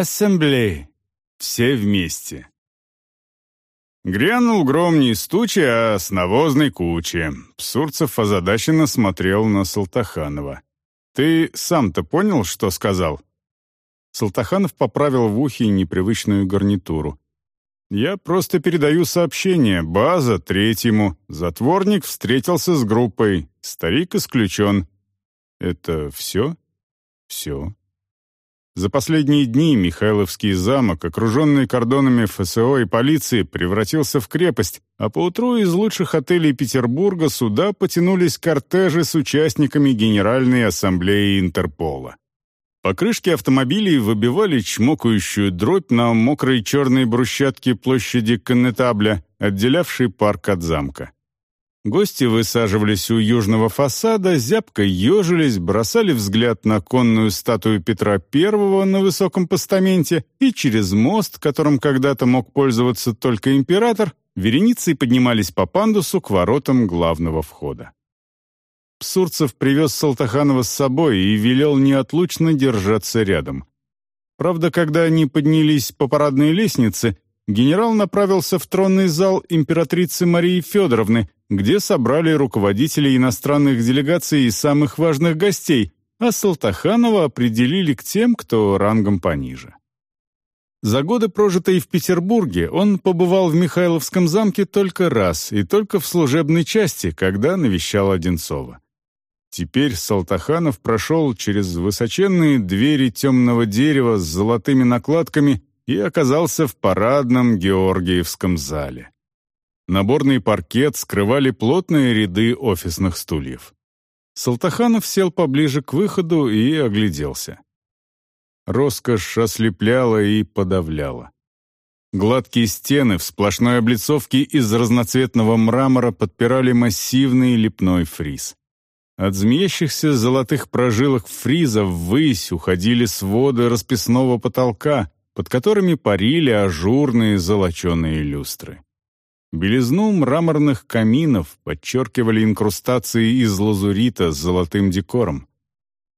Ассамблеи. Все вместе. Грянул гром не из тучи, а с навозной кучи. Псурцев озадаченно смотрел на Салтаханова. «Ты сам-то понял, что сказал?» Салтаханов поправил в ухе непривычную гарнитуру. «Я просто передаю сообщение. База третьему. Затворник встретился с группой. Старик исключен». «Это все?» «Все». За последние дни Михайловский замок, окруженный кордонами ФСО и полиции, превратился в крепость, а поутру из лучших отелей Петербурга сюда потянулись кортежи с участниками Генеральной Ассамблеи Интерпола. Покрышки автомобилей выбивали чмокающую дробь на мокрой черной брусчатке площади Коннетабля, отделявшей парк от замка. Гости высаживались у южного фасада, зябко ежились, бросали взгляд на конную статую Петра I на высоком постаменте и через мост, которым когда-то мог пользоваться только император, вереницей поднимались по пандусу к воротам главного входа. Псурцев привез Салтаханова с собой и велел неотлучно держаться рядом. Правда, когда они поднялись по парадной лестнице, генерал направился в тронный зал императрицы Марии Федоровны, где собрали руководителей иностранных делегаций и самых важных гостей, а Салтаханова определили к тем, кто рангом пониже. За годы, прожитые в Петербурге, он побывал в Михайловском замке только раз и только в служебной части, когда навещал Одинцова. Теперь Салтаханов прошел через высоченные двери темного дерева с золотыми накладками и оказался в парадном Георгиевском зале. Наборный паркет скрывали плотные ряды офисных стульев. Салтаханов сел поближе к выходу и огляделся. Роскошь ослепляла и подавляла. Гладкие стены в сплошной облицовке из разноцветного мрамора подпирали массивный лепной фриз. От змеящихся золотых прожилок фриза ввысь уходили своды расписного потолка, под которыми парили ажурные золоченые люстры. Белизну мраморных каминов подчеркивали инкрустации из лазурита с золотым декором.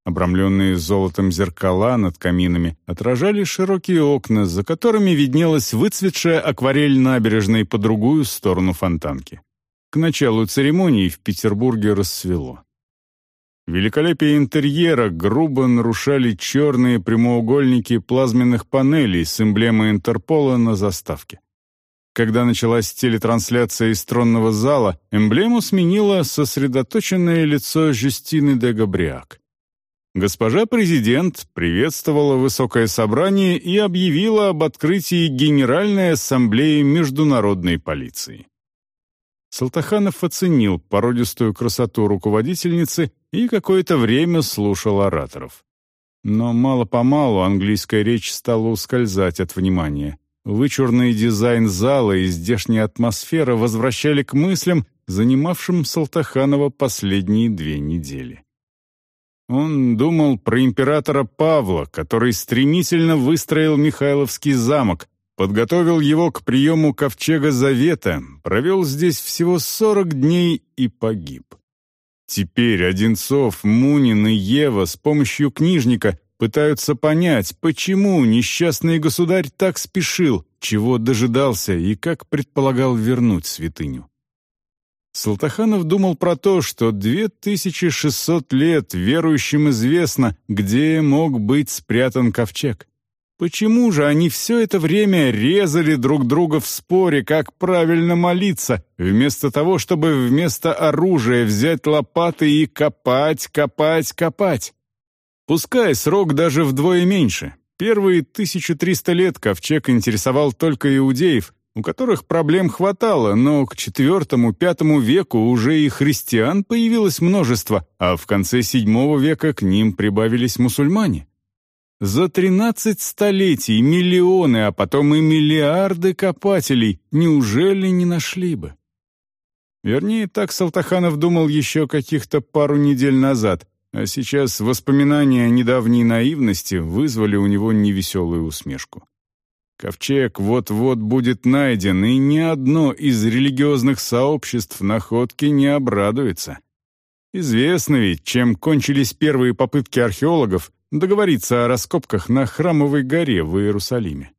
Обрамленные золотом зеркала над каминами отражали широкие окна, за которыми виднелась выцветшая акварель набережной по другую сторону фонтанки. К началу церемонии в Петербурге рассвело. Великолепие интерьера грубо нарушали черные прямоугольники плазменных панелей с эмблемой Интерпола на заставке. Когда началась телетрансляция из тронного зала, эмблему сменило сосредоточенное лицо Жюстины де Габриак. Госпожа президент приветствовала высокое собрание и объявила об открытии Генеральной ассамблеи международной полиции. Салтаханов оценил породистую красоту руководительницы и какое-то время слушал ораторов. Но мало-помалу английская речь стала ускользать от внимания. Вычурный дизайн зала и здешняя атмосфера возвращали к мыслям, занимавшим Салтаханова последние две недели. Он думал про императора Павла, который стремительно выстроил Михайловский замок, подготовил его к приему Ковчега Завета, провел здесь всего 40 дней и погиб. Теперь Одинцов, Мунин и Ева с помощью книжника пытаются понять, почему несчастный государь так спешил, чего дожидался и как предполагал вернуть святыню. Салтаханов думал про то, что 2600 лет верующим известно, где мог быть спрятан ковчег. Почему же они все это время резали друг друга в споре, как правильно молиться, вместо того, чтобы вместо оружия взять лопаты и копать, копать, копать? Пускай срок даже вдвое меньше. Первые 1300 лет ковчег интересовал только иудеев, у которых проблем хватало, но к IV-V веку уже и христиан появилось множество, а в конце VII века к ним прибавились мусульмане. За 13 столетий миллионы, а потом и миллиарды копателей неужели не нашли бы? Вернее, так Салтаханов думал еще каких-то пару недель назад, а сейчас воспоминания о недавней наивности вызвали у него невеселую усмешку. Ковчег вот-вот будет найден, и ни одно из религиозных сообществ находки не обрадуется. Известно ведь, чем кончились первые попытки археологов, договориться о раскопках на Храмовой горе в Иерусалиме.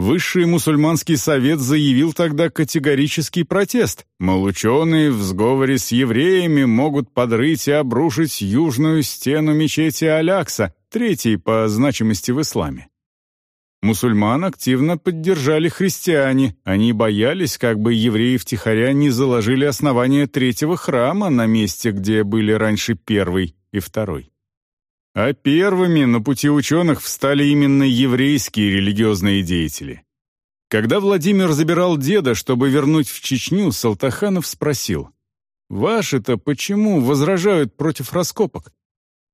Высший мусульманский совет заявил тогда категорический протест, мол, ученые в сговоре с евреями могут подрыть и обрушить южную стену мечети Алякса, третьей по значимости в исламе. Мусульман активно поддержали христиане, они боялись, как бы евреи втихаря не заложили основание третьего храма на месте, где были раньше первый и второй. А первыми на пути ученых встали именно еврейские религиозные деятели. Когда Владимир забирал деда, чтобы вернуть в Чечню, Салтаханов спросил, «Ваши-то почему возражают против раскопок?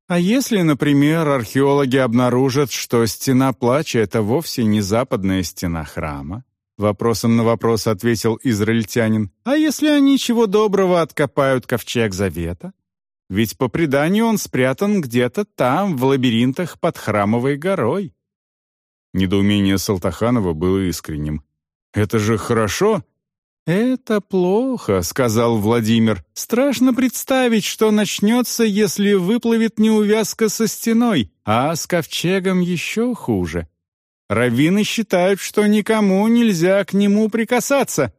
А если, например, археологи обнаружат, что стена плача — это вовсе не западная стена храма?» Вопросом на вопрос ответил израильтянин. «А если они чего доброго откопают ковчег завета? Ведь по преданию он спрятан где-то там, в лабиринтах под Храмовой горой. Недоумение Салтаханова было искренним. «Это же хорошо!» «Это плохо», — сказал Владимир. «Страшно представить, что начнется, если выплывет неувязка со стеной, а с ковчегом еще хуже. Раввины считают, что никому нельзя к нему прикасаться.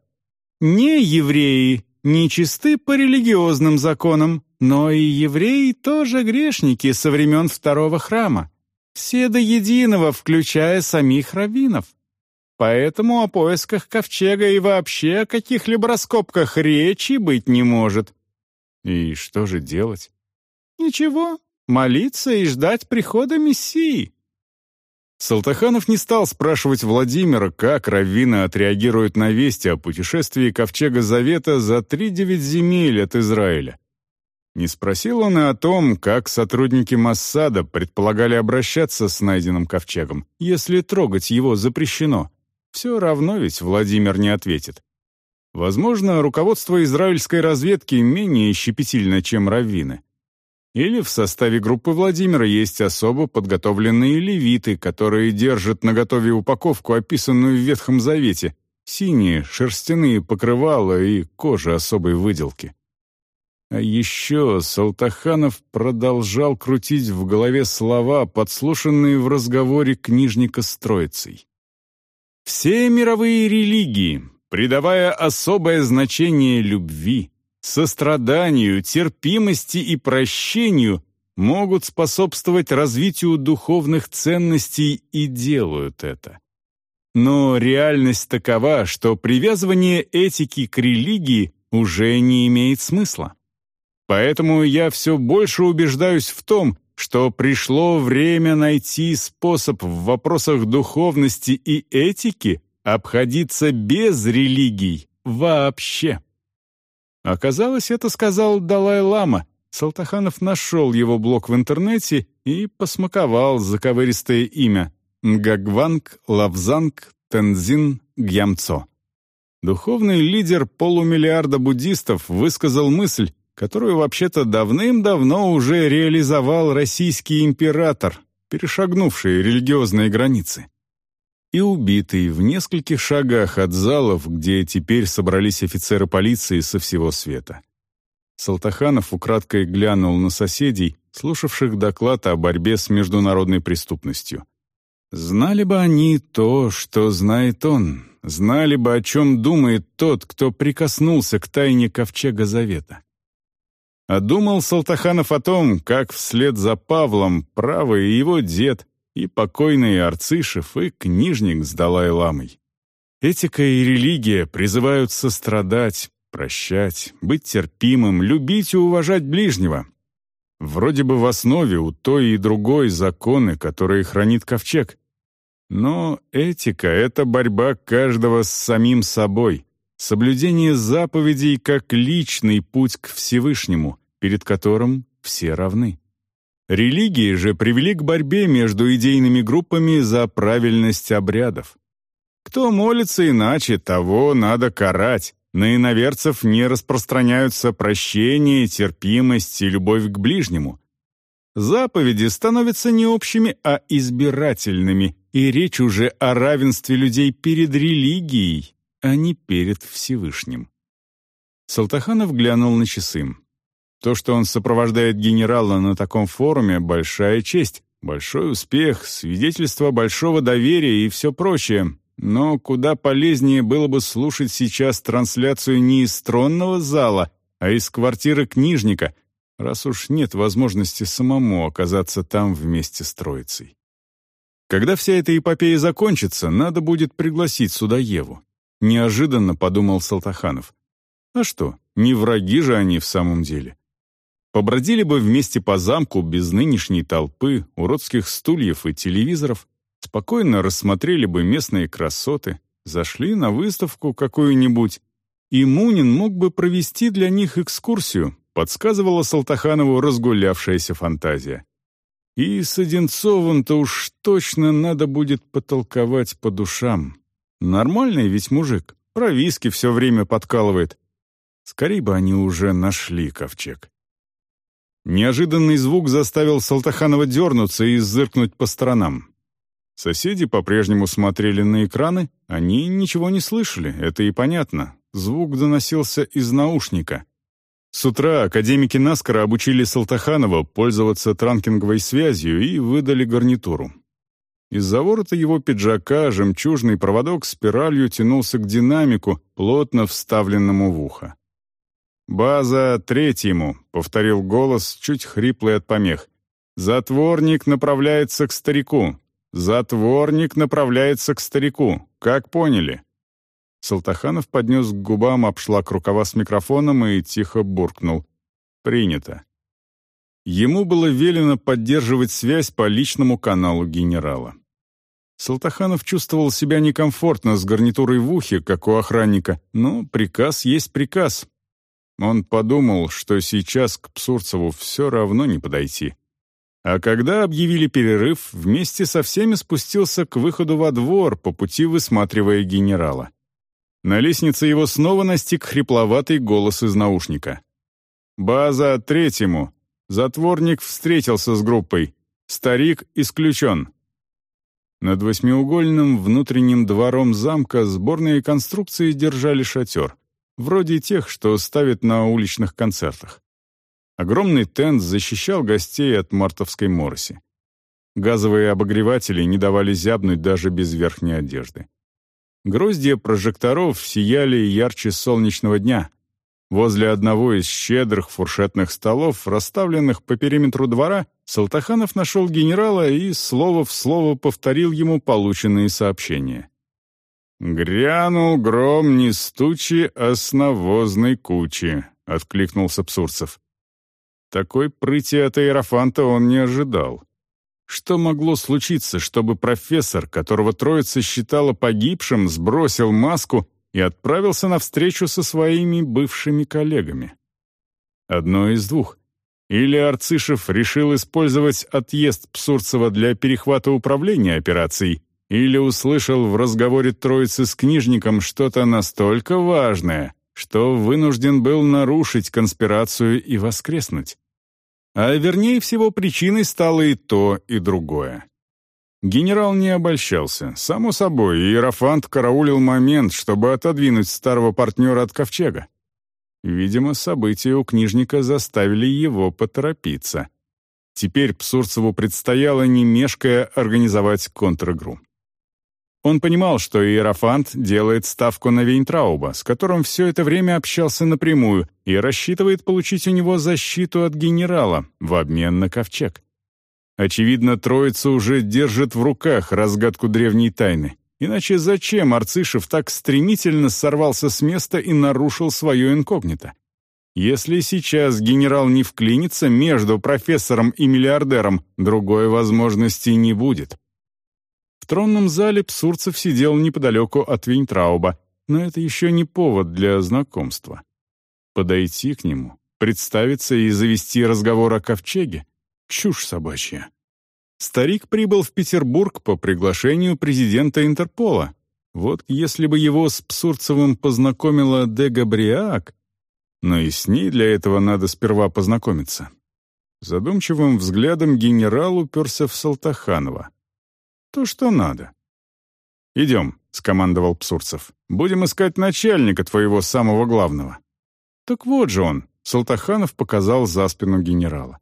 Не евреи, не чисты по религиозным законам, но и евреи тоже грешники со времен второго храма. Все до единого, включая самих раввинов. Поэтому о поисках ковчега и вообще о каких-либо раскопках речи быть не может. И что же делать? Ничего, молиться и ждать прихода Мессии. Салтаханов не стал спрашивать Владимира, как раввины отреагируют на вести о путешествии Ковчега Завета за три девять земель от Израиля. Не спросил он и о том, как сотрудники Массада предполагали обращаться с найденным ковчегом, если трогать его запрещено. Все равно ведь Владимир не ответит. Возможно, руководство израильской разведки менее щепетильно, чем раввины. Или в составе группы Владимира есть особо подготовленные левиты, которые держат наготове упаковку, описанную в Ветхом Завете, синие, шерстяные покрывала и кожа особой выделки. А еще Салтаханов продолжал крутить в голове слова, подслушанные в разговоре книжника с Троицей. Все мировые религии, придавая особое значение любви, состраданию, терпимости и прощению, могут способствовать развитию духовных ценностей и делают это. Но реальность такова, что привязывание этики к религии уже не имеет смысла. Поэтому я все больше убеждаюсь в том, что пришло время найти способ в вопросах духовности и этики обходиться без религий вообще. Оказалось, это сказал Далай-лама. Салтаханов нашел его блог в интернете и посмаковал заковыристое имя Нгагванг Лавзанг Тензин Гьямцо. Духовный лидер полумиллиарда буддистов высказал мысль, которую вообще-то давным-давно уже реализовал российский император, перешагнувший религиозные границы. И убитый в нескольких шагах от залов, где теперь собрались офицеры полиции со всего света. Салтаханов украдкой глянул на соседей, слушавших доклад о борьбе с международной преступностью. Знали бы они то, что знает он, знали бы, о чем думает тот, кто прикоснулся к тайне Ковчега Завета. А думал Салтаханов о том, как вслед за Павлом правый его дед и покойный Арцишев и книжник с Далай-ламой. Этика и религия призывают сострадать, прощать, быть терпимым, любить и уважать ближнего. Вроде бы в основе у той и другой законы, которые хранит ковчег. Но этика — это борьба каждого с самим собой, соблюдение заповедей как личный путь к Всевышнему, перед которым все равны. Религии же привели к борьбе между идейными группами за правильность обрядов. Кто молится иначе, того надо карать. На иноверцев не распространяются прощение, терпимость и любовь к ближнему. Заповеди становятся не общими, а избирательными, и речь уже о равенстве людей перед религией, а не перед Всевышним. Салтаханов глянул на часы. То, что он сопровождает генерала на таком форуме, большая честь, большой успех, свидетельство большого доверия и все прочее, но куда полезнее было бы слушать сейчас трансляцию не из тронного зала, а из квартиры книжника, раз уж нет возможности самому оказаться там вместе с троицей. Когда вся эта эпопея закончится, надо будет пригласить сюда Еву. Неожиданно подумал Салтаханов. А что, не враги же они в самом деле. Побродили бы вместе по замку без нынешней толпы, уродских стульев и телевизоров, спокойно рассмотрели бы местные красоты, зашли на выставку какую-нибудь, и Мунин мог бы провести для них экскурсию, подсказывала Салтаханову разгулявшаяся фантазия. И с Одинцовым-то уж точно надо будет потолковать по душам. Нормальный ведь мужик, про виски все время подкалывает. Скорей бы они уже нашли ковчег. Неожиданный звук заставил Салтаханова дернуться и зыркнуть по сторонам. Соседи по-прежнему смотрели на экраны, они ничего не слышали, это и понятно. Звук доносился из наушника. С утра академики Наскара обучили Салтаханова пользоваться транкинговой связью и выдали гарнитуру. Из-за ворота его пиджака жемчужный проводок спиралью тянулся к динамику, плотно вставленному в ухо. «База третьему», — повторил голос, чуть хриплый от помех. «Затворник направляется к старику. Затворник направляется к старику. Как поняли?» Салтаханов поднес к губам обшлак рукава с микрофоном и тихо буркнул. «Принято». Ему было велено поддерживать связь по личному каналу генерала. Салтаханов чувствовал себя некомфортно с гарнитурой в ухе, как у охранника, но приказ есть приказ. Он подумал, что сейчас к Псурцеву все равно не подойти. А когда объявили перерыв, вместе со всеми спустился к выходу во двор, по пути высматривая генерала. На лестнице его снова настиг хрипловатый голос из наушника. «База третьему. Затворник встретился с группой. Старик исключен». Над восьмиугольным внутренним двором замка сборные конструкции держали шатер, вроде тех, что ставят на уличных концертах. Огромный тент защищал гостей от мартовской мороси. Газовые обогреватели не давали зябнуть даже без верхней одежды. Гроздья прожекторов сияли ярче солнечного дня. Возле одного из щедрых фуршетных столов, расставленных по периметру двора, Салтаханов нашел генерала и слово в слово повторил ему полученные сообщения. «Грянул гром не стучи, а с навозной кучи», — откликнулся Псурцев. Такой прыти от Иерофанта он не ожидал. Что могло случиться, чтобы профессор, которого троица считала погибшим, сбросил маску и отправился на встречу со своими бывшими коллегами? Одно из двух. Или Арцишев решил использовать отъезд Псурцева для перехвата управления операцией, или услышал в разговоре троицы с книжником что-то настолько важное, что вынужден был нарушить конспирацию и воскреснуть. А вернее всего причиной стало и то, и другое. Генерал не обольщался. Само собой, Иерофант караулил момент, чтобы отодвинуть старого партнера от ковчега. Видимо, события у книжника заставили его поторопиться. Теперь Псурцеву предстояло, не мешкая, организовать контр-игру. Он понимал, что Иерофант делает ставку на Вейнтрауба, с которым все это время общался напрямую, и рассчитывает получить у него защиту от генерала в обмен на ковчег. Очевидно, троица уже держит в руках разгадку древней тайны. Иначе зачем Арцишев так стремительно сорвался с места и нарушил свое инкогнито? Если сейчас генерал не вклинится между профессором и миллиардером, другой возможности не будет. В тронном зале Псурцев сидел неподалеку от Вейнтрауба, но это еще не повод для знакомства. Подойти к нему, представиться и завести разговор о ковчеге — чушь собачья. Старик прибыл в Петербург по приглашению президента Интерпола. Вот если бы его с Псурцевым познакомила де Габриак, но и с ней для этого надо сперва познакомиться. Задумчивым взглядом генерал уперся в Салтаханова. То, что надо. «Идем», — скомандовал Псурцев. «Будем искать начальника твоего самого главного». «Так вот же он», — Салтаханов показал за спину генерала.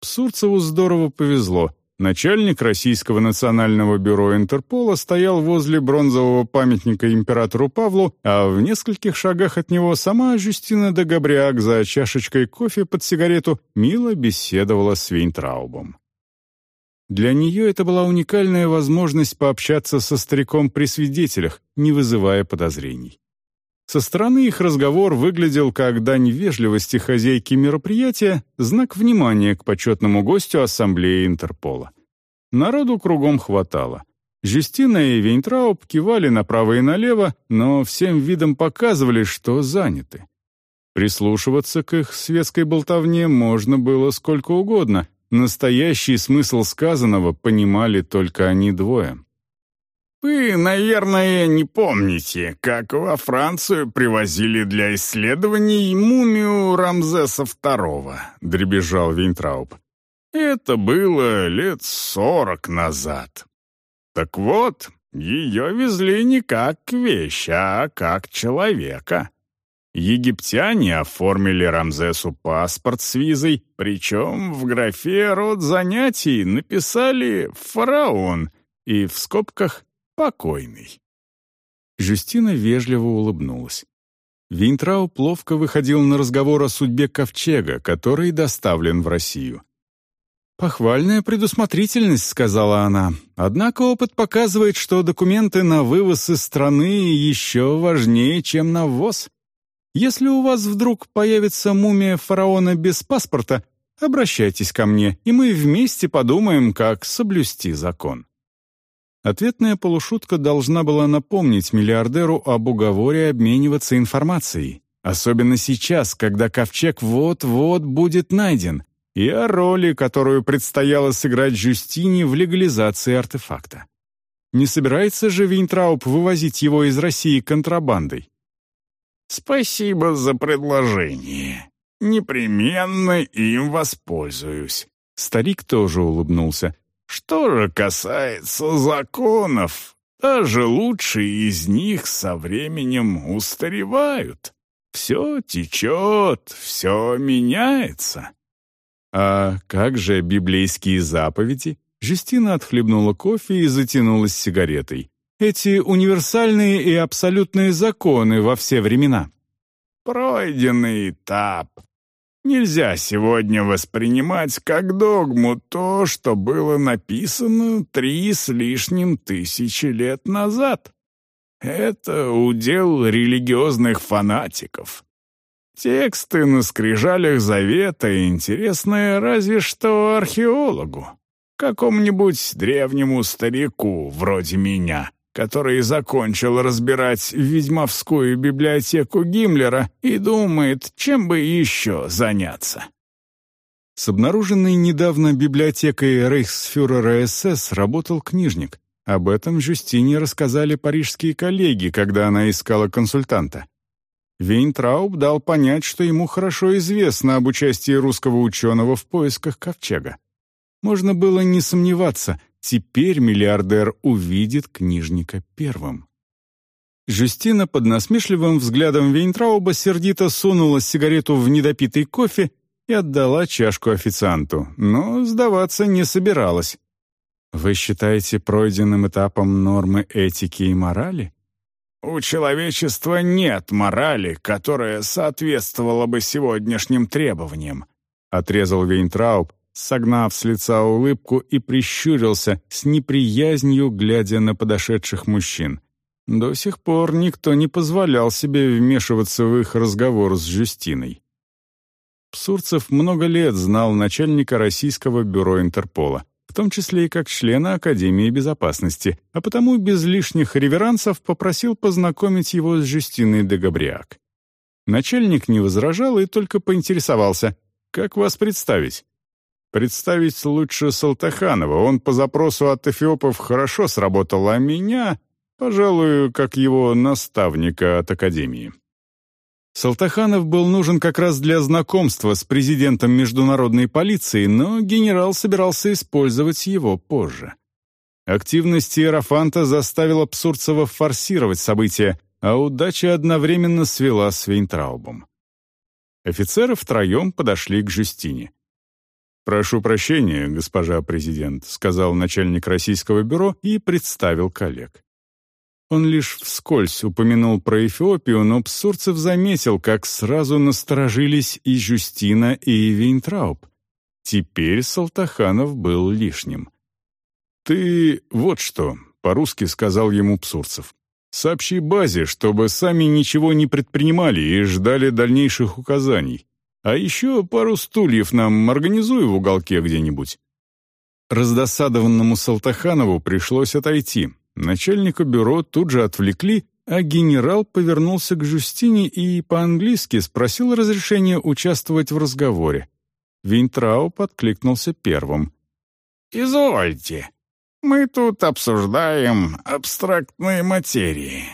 Псурцеву здорово повезло. Начальник Российского национального бюро Интерпола стоял возле бронзового памятника императору Павлу, а в нескольких шагах от него сама Жюстина де Габриак за чашечкой кофе под сигарету мило беседовала с Вейнтраубом. Для нее это была уникальная возможность пообщаться со стариком при свидетелях, не вызывая подозрений. Со стороны их разговор выглядел как дань вежливости хозяйки мероприятия, знак внимания к почетному гостю Ассамблеи Интерпола. Народу кругом хватало. Жюстина и Вейнтрауб кивали направо и налево, но всем видом показывали, что заняты. Прислушиваться к их светской болтовне можно было сколько угодно. Настоящий смысл сказанного понимали только они двое. Вы, наверное, не помните, как во Францию привозили для исследований мумию Рамзеса II, дребезжал Винтрауб. Это было лет сорок назад. Так вот, ее везли не как вещь, а как человека. Египтяне оформили Рамзесу паспорт с визой, причем в графе «род занятий» написали «фараон» и в скобках покойный». Жюстина вежливо улыбнулась. Винтрау ловко выходил на разговор о судьбе ковчега, который доставлен в Россию. «Похвальная предусмотрительность», — сказала она. «Однако опыт показывает, что документы на вывоз из страны еще важнее, чем на ввоз. Если у вас вдруг появится мумия фараона без паспорта, обращайтесь ко мне, и мы вместе подумаем, как соблюсти закон». Ответная полушутка должна была напомнить миллиардеру об уговоре обмениваться информацией, особенно сейчас, когда ковчег вот-вот будет найден, и о роли, которую предстояло сыграть Жюстине в легализации артефакта. Не собирается же Винтрауп вывозить его из России контрабандой? «Спасибо за предложение. Непременно им воспользуюсь». Старик тоже улыбнулся. Что же касается законов, даже лучшие из них со временем устаревают. Все течет, все меняется. А как же библейские заповеди? Жюстина отхлебнула кофе и затянулась сигаретой. Эти универсальные и абсолютные законы во все времена. Пройденный этап, Нельзя сегодня воспринимать как догму то, что было написано три с лишним тысячи лет назад. Это удел религиозных фанатиков. Тексты на скрижалях завета интересны разве что археологу, какому-нибудь древнему старику вроде меня который закончил разбирать ведьмовскую библиотеку Гиммлера и думает, чем бы еще заняться. С обнаруженной недавно библиотекой рейхсфюрера СС работал книжник. Об этом Жюстине рассказали парижские коллеги, когда она искала консультанта. Вейнтрауб дал понять, что ему хорошо известно об участии русского ученого в поисках ковчега. Можно было не сомневаться, Теперь миллиардер увидит книжника первым. Жюстина под насмешливым взглядом Вейнтрауба сердито сунула сигарету в недопитый кофе и отдала чашку официанту, но сдаваться не собиралась. «Вы считаете пройденным этапом нормы этики и морали?» «У человечества нет морали, которая соответствовала бы сегодняшним требованиям», отрезал Вейнтрауб, согнав с лица улыбку и прищурился с неприязнью, глядя на подошедших мужчин. До сих пор никто не позволял себе вмешиваться в их разговор с Жюстиной. Псурцев много лет знал начальника Российского бюро Интерпола, в том числе и как члена Академии безопасности, а потому без лишних реверансов попросил познакомить его с Жюстиной де Габриак. Начальник не возражал и только поинтересовался, «Как вас представить?» Представить лучше Салтаханова, он по запросу от эфиопов хорошо сработал, а меня, пожалуй, как его наставника от Академии. Салтаханов был нужен как раз для знакомства с президентом международной полиции, но генерал собирался использовать его позже. Активность Иерофанта заставила Псурцева форсировать события, а удача одновременно свела с Вейнтраубом. Офицеры втроем подошли к Жюстине. «Прошу прощения, госпожа президент», — сказал начальник российского бюро и представил коллег. Он лишь вскользь упомянул про Эфиопию, но Псурцев заметил, как сразу насторожились и Жюстина, и Вейнтрауб. Теперь Салтаханов был лишним. «Ты вот что», — по-русски сказал ему Псурцев. «Сообщи базе, чтобы сами ничего не предпринимали и ждали дальнейших указаний. А еще пару стульев нам организуй в уголке где-нибудь». Раздосадованному Салтаханову пришлось отойти. Начальника бюро тут же отвлекли, а генерал повернулся к Жюстине и по-английски спросил разрешения участвовать в разговоре. Винтрау подкликнулся первым. «Извольте, мы тут обсуждаем абстрактные материи.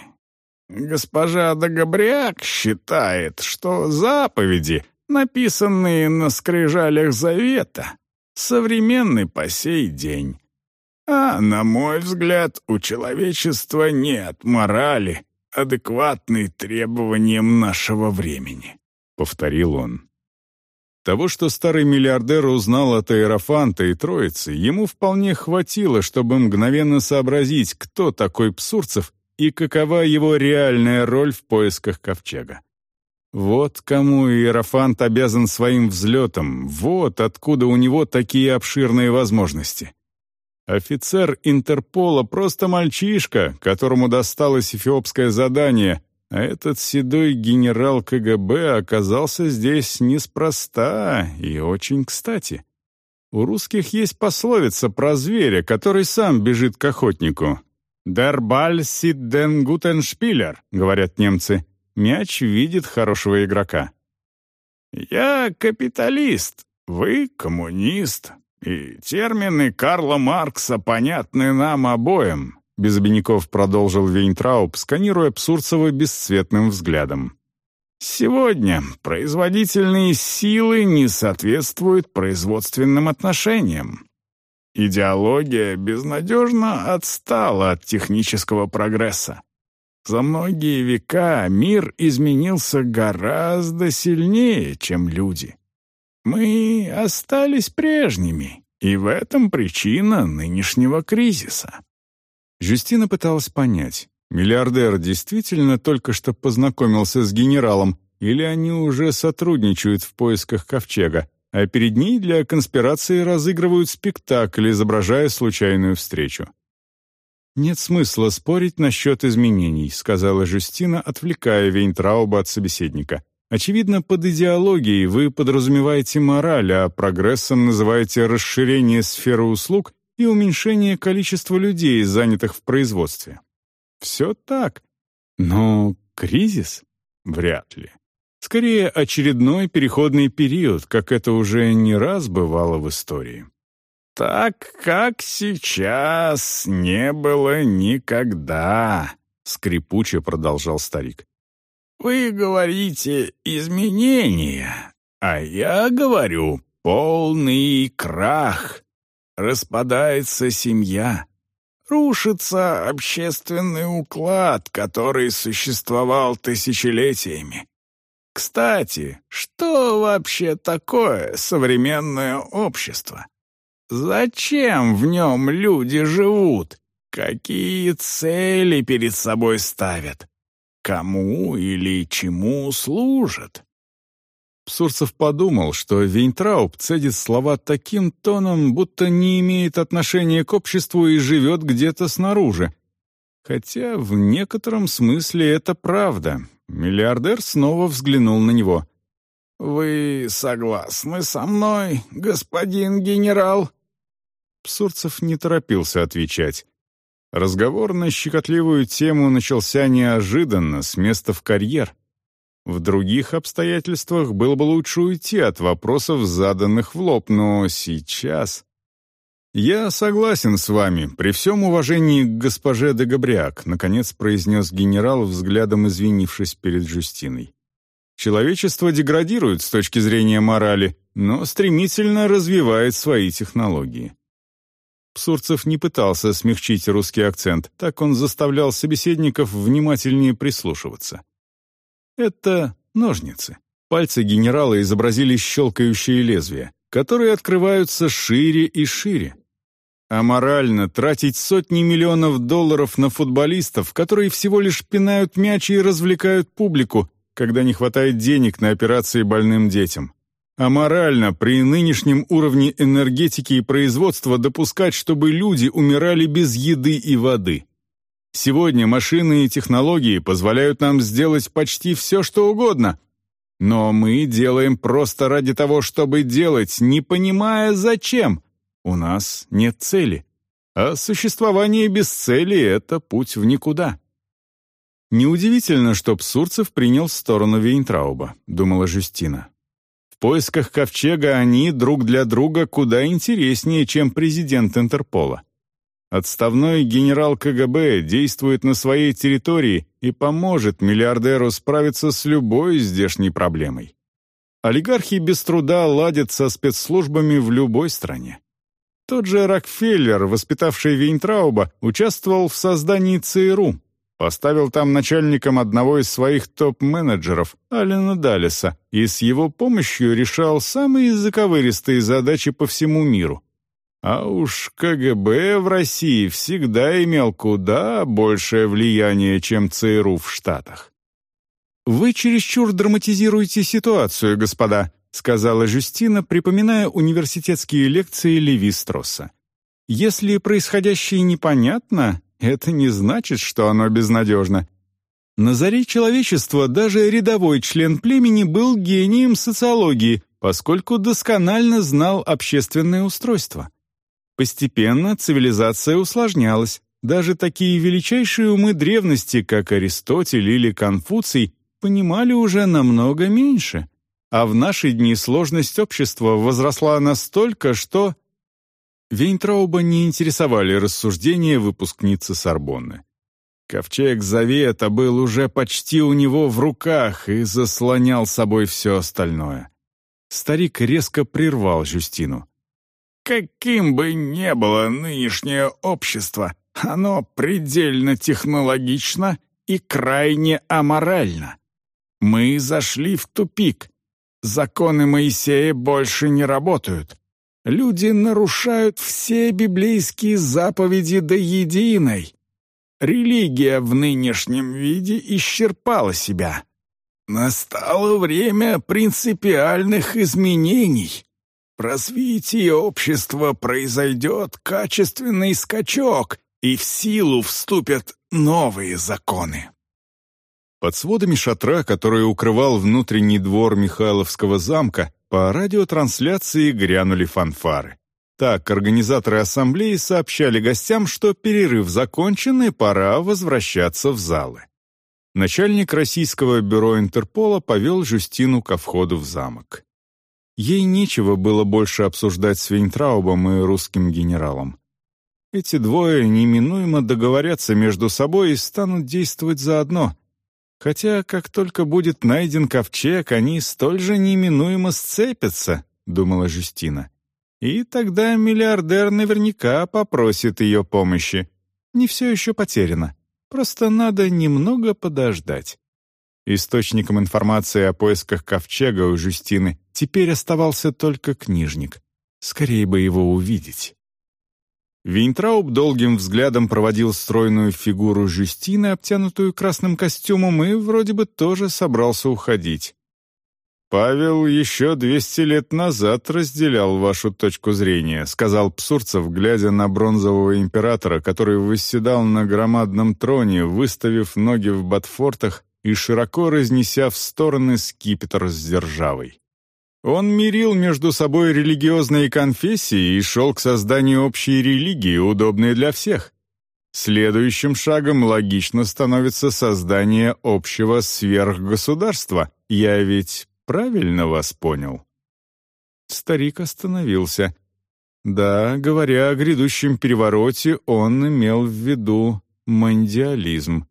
Госпожа Дагобряк считает, что заповеди, написанные на скрижалях завета, современны по сей день. А, на мой взгляд, у человечества нет морали, адекватной требованиям нашего времени», — повторил он. Того, что старый миллиардер узнал от Аэрофанта и Троицы, ему вполне хватило, чтобы мгновенно сообразить, кто такой Псурцев и какова его реальная роль в поисках Ковчега. Вот кому Иерофант обязан своим взлетом, вот откуда у него такие обширные возможности. Офицер Интерпола просто мальчишка, которому досталось эфиопское задание, а этот седой генерал КГБ оказался здесь неспроста и очень кстати. У русских есть пословица про зверя, который сам бежит к охотнику. «Der Ball sieht den guten Spieler», — говорят немцы. «Мяч видит хорошего игрока». «Я капиталист, вы коммунист», и термины Карла Маркса понятны нам обоим», без обиняков продолжил Вейнтрауб, сканируя Псурцева бесцветным взглядом. «Сегодня производительные силы не соответствуют производственным отношениям. Идеология безнадежно отстала от технического прогресса. За многие века мир изменился гораздо сильнее, чем люди. Мы остались прежними, и в этом причина нынешнего кризиса. Жюстина пыталась понять, миллиардер действительно только что познакомился с генералом, или они уже сотрудничают в поисках ковчега, а перед ней для конспирации разыгрывают спектакль, изображая случайную встречу. «Нет смысла спорить насчет изменений», — сказала Жюстина, отвлекая Вейнтрауба от собеседника. Очевидно, под идеологией вы подразумеваете мораль, а прогрессом называете расширение сферы услуг и уменьшение количества людей, занятых в производстве. Все так. Но кризис? Вряд ли. Скорее, очередной переходный период, как это уже не раз бывало в истории. «Так, как сейчас, не было никогда», — скрипуче продолжал старик. Вы говорите «изменения», а я говорю «полный крах». Распадается семья, рушится общественный уклад, который существовал тысячелетиями. Кстати, что вообще такое современное общество? Зачем в нем люди живут? Какие цели перед собой ставят? кому или чему служат. Псурцев подумал, что Вейнтрауб цедит слова таким тоном, будто не имеет отношения к обществу и живет где-то снаружи. Хотя в некотором смысле это правда. Миллиардер снова взглянул на него. «Вы согласны со мной, господин генерал?» Псурцев не торопился отвечать. Разговор на щекотливую тему начался неожиданно, с места в карьер. В других обстоятельствах было бы лучше уйти от вопросов, заданных в лоб, но сейчас... «Я согласен с вами, при всем уважении к госпоже де Габриак», наконец произнес генерал, взглядом извинившись перед Жюстиной. «Человечество деградирует с точки зрения морали, но стремительно развивает свои технологии. Псурцев не пытался смягчить русский акцент, так он заставлял собеседников внимательнее прислушиваться. Это ножницы. Пальцы генерала изобразили щелкающие лезвия. которые открываются шире и шире. Аморально тратить сотни миллионов долларов на футболистов, которые всего лишь пинают мяч и развлекают публику, когда не хватает денег на операции больным детям. Аморально при нынешнем уровне энергетики и производства допускать, чтобы люди умирали без еды и воды. Сегодня машины и технологии позволяют нам сделать почти все, что угодно. Но мы делаем просто ради того, чтобы делать, не понимая зачем. У нас нет цели. А существование без цели — это путь в никуда. Неудивительно, что Псурцев принял сторону Вейнтрауба, думала Жюстина. В поисках ковчега они друг для друга куда интереснее, чем президент Интерпола. Отставной генерал КГБ действует на своей территории и поможет миллиардеру справиться с любой здешней проблемой. Олигархи без труда ладят со спецслужбами в любой стране. Тот же Рокфеллер, воспитавший Вейнтрауба, участвовал в создании ЦРУ, поставил там начальником одного из своих топ-менеджеров, Алина Даллеса, и с его помощью решал самые заковыристые задачи по всему миру. А уж КГБ в России всегда имел куда большее влияние, чем ЦРУ в Штатах. «Вы чересчур драматизируете ситуацию, господа», сказала Жюстина, припоминая университетские лекции Леви Стросса. «Если происходящее непонятно, это не значит, что оно безнадежно. На заре человечества даже рядовой член племени был гением социологии, поскольку досконально знал общественное устройство. Постепенно цивилизация усложнялась. Даже такие величайшие умы древности, как Аристотель или Конфуций, понимали уже намного меньше. А в наши дни сложность общества возросла настолько, что... Вейнтрауба не интересовали рассуждения выпускницы Сорбонны. Ковчег Завета был уже почти у него в руках и заслонял собой все остальное. Старик резко прервал Жюстину. Каким бы ни было нынешнее общество, оно предельно технологично и крайне аморально. Мы зашли в тупик. Законы Моисея больше не работают. Люди нарушают все библейские заповеди до единой. Религия в нынешнем виде исчерпала себя. Настало время принципиальных изменений. В общества произойдет качественный скачок, и в силу вступят новые законы. Под сводами шатра, который укрывал внутренний двор Михайловского замка, по радиотрансляции грянули фанфары. Так организаторы ассамблеи сообщали гостям, что перерыв закончен и пора возвращаться в залы. Начальник российского бюро Интерпола повел Жюстину ко входу в замок. Ей нечего было больше обсуждать с Вейнтраубом и русским генералом. Эти двое неминуемо договорятся между собой и станут действовать заодно. Хотя, как только будет найден ковчег, они столь же неминуемо сцепятся, думала Жюстина. И тогда миллиардер наверняка попросит ее помощи. Не все еще потеряно. Просто надо немного подождать. Источником информации о поисках ковчега у Жюстины теперь оставался только книжник. Скорее бы его увидеть. Вейнтрауб долгим взглядом проводил стройную фигуру Жюстины, обтянутую красным костюмом, и вроде бы тоже собрался уходить. «Павел еще двести лет назад разделял вашу точку зрения», сказал Псурцев, глядя на бронзового императора, который восседал на громадном троне, выставив ноги в ботфортах и широко разнеся в стороны скипетр с державой. Он мирил между собой религиозные конфессии и шел к созданию общей религии, удобной для всех. Следующим шагом логично становится создание общего сверхгосударства. Я ведь правильно вас понял?» Старик остановился. Да, говоря о грядущем перевороте, он имел в виду мандиализм.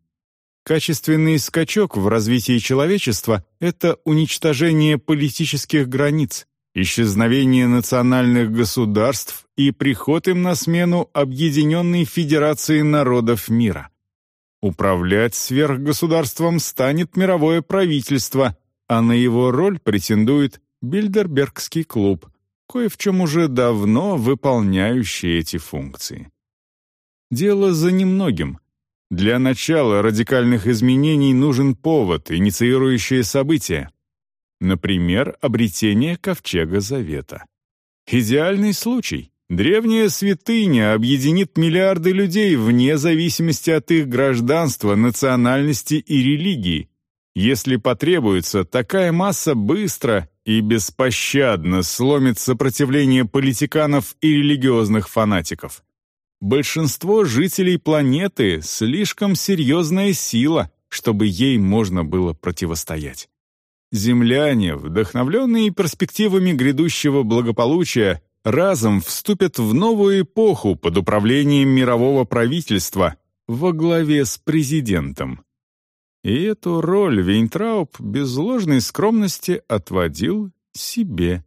Качественный скачок в развитии человечества — это уничтожение политических границ, исчезновение национальных государств и приход им на смену Объединенной Федерации Народов Мира. Управлять сверхгосударством станет мировое правительство, а на его роль претендует Бильдербергский клуб, кое в чем уже давно выполняющий эти функции. Дело за немногим. Для начала радикальных изменений нужен повод, инициирующее событие. Например, обретение Ковчега Завета. Идеальный случай. Древняя святыня объединит миллиарды людей вне зависимости от их гражданства, национальности и религии. Если потребуется, такая масса быстро и беспощадно сломит сопротивление политиканов и религиозных фанатиков. Большинство жителей планеты — слишком серьезная сила, чтобы ей можно было противостоять. Земляне, вдохновленные перспективами грядущего благополучия, разом вступят в новую эпоху под управлением мирового правительства во главе с президентом. И эту роль Вейнтрауб без ложной скромности отводил себе,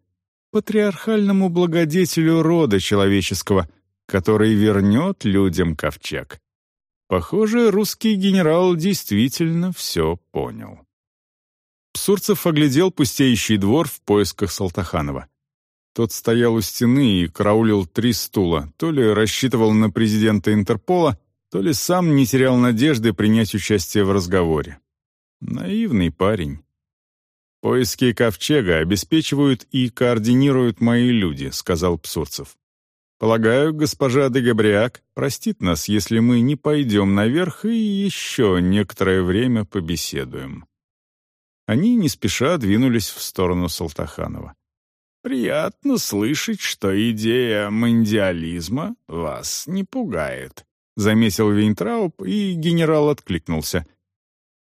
патриархальному благодетелю рода человеческого, который вернет людям ковчег. Похоже, русский генерал действительно все понял. Псурцев оглядел пустеющий двор в поисках Салтаханова. Тот стоял у стены и караулил три стула, то ли рассчитывал на президента Интерпола, то ли сам не терял надежды принять участие в разговоре. Наивный парень. «Поиски ковчега обеспечивают и координируют мои люди», — сказал Псурцев. «Полагаю, госпожа де Габриак простит нас, если мы не пойдем наверх и еще некоторое время побеседуем». Они не спеша двинулись в сторону Салтаханова. «Приятно слышать, что идея мандиализма вас не пугает», — заметил Вейнтрауб, и генерал откликнулся.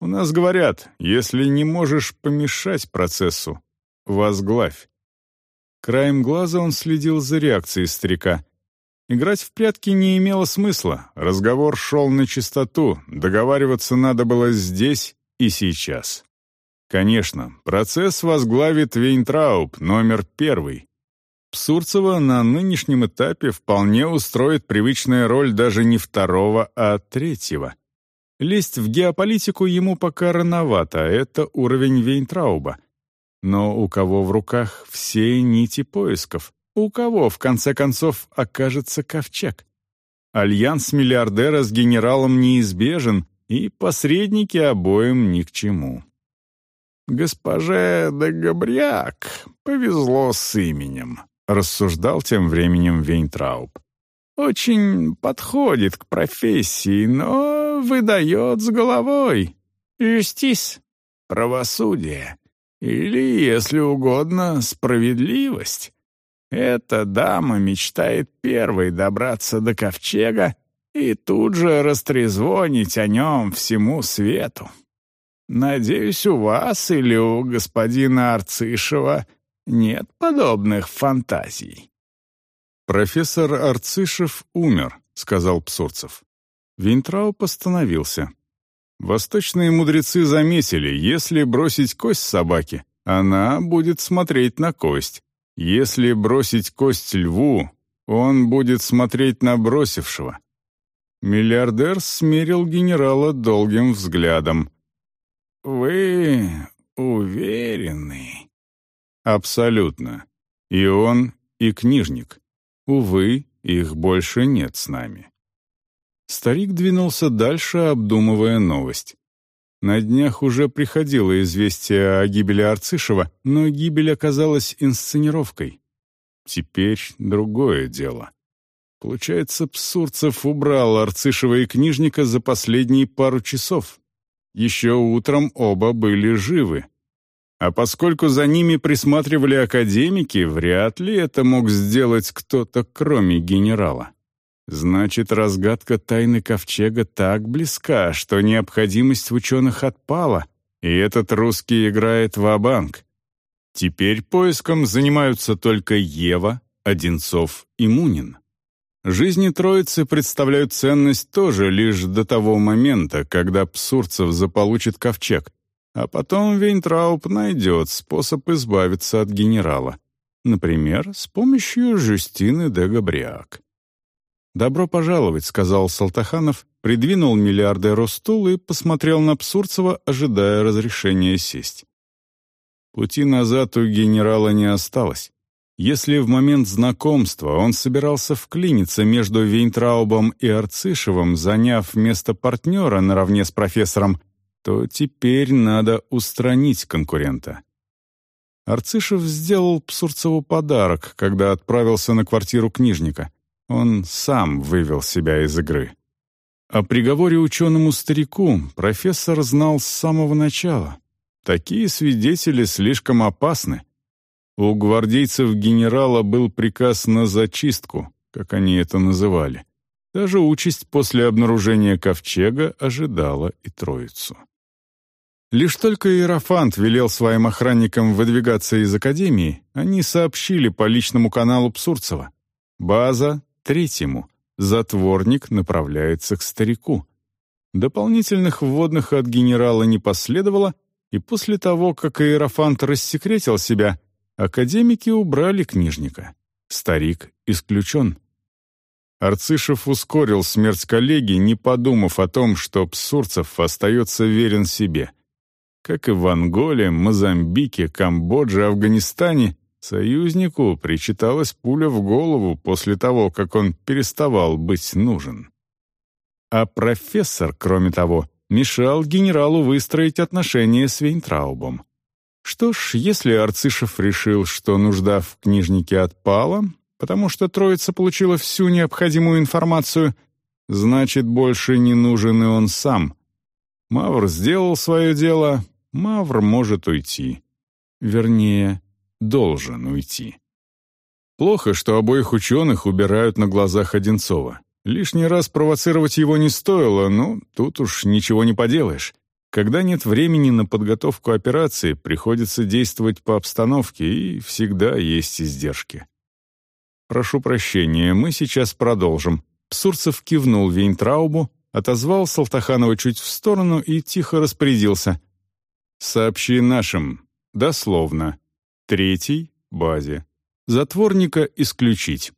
«У нас говорят, если не можешь помешать процессу, возглавь». Краем глаза он следил за реакцией старика. Играть в прятки не имело смысла, разговор шел на чистоту, договариваться надо было здесь и сейчас. Конечно, процесс возглавит Вейнтрауб, номер первый. Псурцева на нынешнем этапе вполне устроит привычная роль даже не второго, а третьего. Лезть в геополитику ему пока рановато, это уровень Вейнтрауба. Но у кого в руках все нити поисков? У кого, в конце концов, окажется ковчег? Альянс миллиардера с генералом неизбежен, и посредники обоим ни к чему. «Госпоже де Габриак повезло с именем», — рассуждал тем временем Вейнтрауб. «Очень подходит к профессии, но выдает с головой. Юстис, правосудие, или, если угодно, справедливость. Эта дама мечтает первой добраться до ковчега и тут же растрезвонить о нем всему свету. Надеюсь, у вас или у господина Арцишева нет подобных фантазий». «Профессор Арцишев умер», — сказал Псурцев. Винтрау постановился. Восточные мудрецы заметили, если бросить кость собаке, она будет смотреть на кость. Если бросить кость льву, он будет смотреть на бросившего. Миллиардер смерил генерала долгим взглядом. «Вы уверены?» «Абсолютно. И он, и книжник. Увы, их больше нет с нами». Старик двинулся дальше, обдумывая новость. На днях уже приходило известие о гибели Арцишева, но гибель оказалась инсценировкой. Теперь другое дело. Получается, Псурцев убрал Арцишева и книжника за последние пару часов. Еще утром оба были живы. А поскольку за ними присматривали академики, вряд ли это мог сделать кто-то, кроме генерала. Значит, разгадка тайны Ковчега так близка, что необходимость ученых отпала, и этот русский играет в банк Теперь поиском занимаются только Ева, Одинцов и Мунин. Жизни Троицы представляют ценность тоже лишь до того момента, когда Псурцев заполучит ковчег, а потом Вейнтрауб найдет способ избавиться от генерала. Например, с помощью Жюстины де Габриак. «Добро пожаловать», — сказал Салтаханов, придвинул миллиардеру стул и посмотрел на Псурцева, ожидая разрешения сесть. Пути назад у генерала не осталось. Если в момент знакомства он собирался вклиниться между Вейнтраубом и Арцишевым, заняв место партнера наравне с профессором, то теперь надо устранить конкурента. Арцишев сделал Псурцеву подарок, когда отправился на квартиру книжника. Он сам вывел себя из игры. О приговоре ученому-старику профессор знал с самого начала. Такие свидетели слишком опасны. У гвардейцев генерала был приказ на зачистку, как они это называли. Даже участь после обнаружения ковчега ожидала и троицу. Лишь только Иерофант велел своим охранникам выдвигаться из академии, они сообщили по личному каналу Псурцева. База — третьему, затворник направляется к старику. Дополнительных вводных от генерала не последовало, и после того, как Иерофант рассекретил себя, академики убрали книжника. Старик исключен. Арцишев ускорил смерть коллеги, не подумав о том, что Псурцев остается верен себе — как и в Анголе, Мозамбике, Камбодже, Афганистане, союзнику причиталась пуля в голову после того, как он переставал быть нужен. А профессор, кроме того, мешал генералу выстроить отношения с Вейнтраубом. Что ж, если Арцишев решил, что нужда в книжнике отпала, потому что троица получила всю необходимую информацию, значит, больше не нужен и он сам. Мавр сделал свое дело, Мавр может уйти. Вернее, должен уйти. Плохо, что обоих ученых убирают на глазах Одинцова. Лишний раз провоцировать его не стоило, но тут уж ничего не поделаешь. Когда нет времени на подготовку операции, приходится действовать по обстановке, и всегда есть издержки. «Прошу прощения, мы сейчас продолжим». Псурцев кивнул Вейнтраубу, отозвал Салтаханова чуть в сторону и тихо распорядился. Сообщи нашим, дословно. Третий — базе. Затворника исключить.